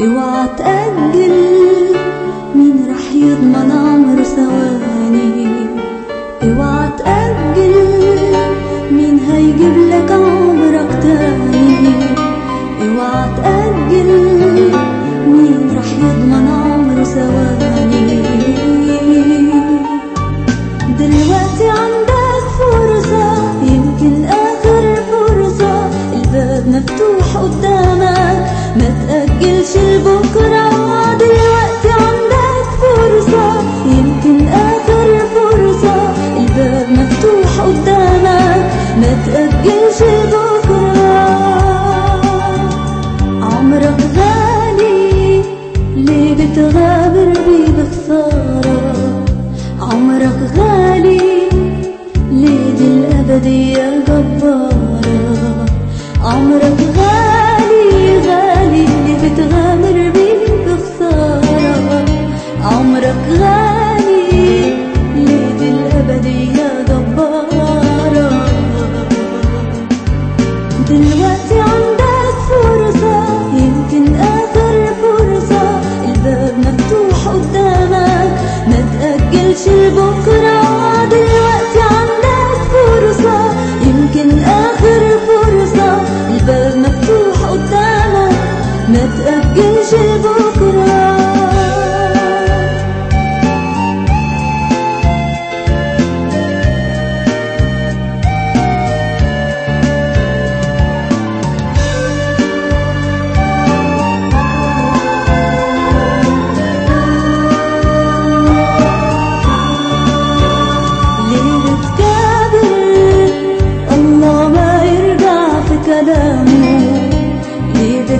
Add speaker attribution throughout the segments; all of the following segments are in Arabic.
Speaker 1: اوعى تأجل مين رح يضمن عمر ثواب ず僕ら بتغامر بيه بخسارة عمرك غالي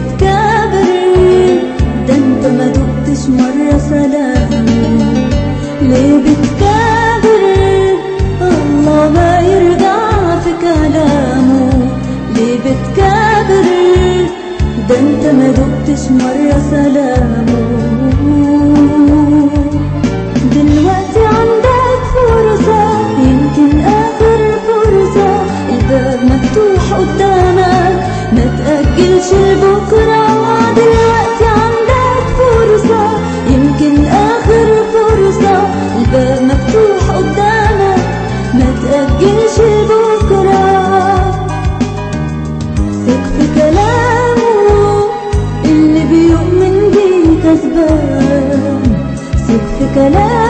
Speaker 1: بتكابر ده انت ما دقتش مرة سلام. ليه بتكابر الله ما يرجع في كلامه. ليه بتكابر ده انت ما دقتش مرة سلامه. 一个人。